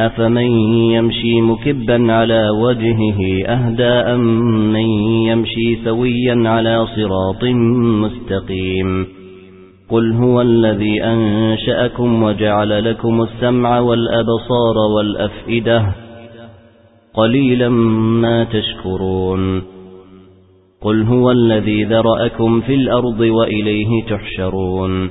أفمن يمشي مكبا على وجهه أهدى أم من يمشي سويا على صراط مستقيم قل هو الذي أنشأكم وجعل لكم السمع والأبصار والأفئدة قليلا ما تشكرون قل هو الذي ذرأكم في الأرض وإليه تحشرون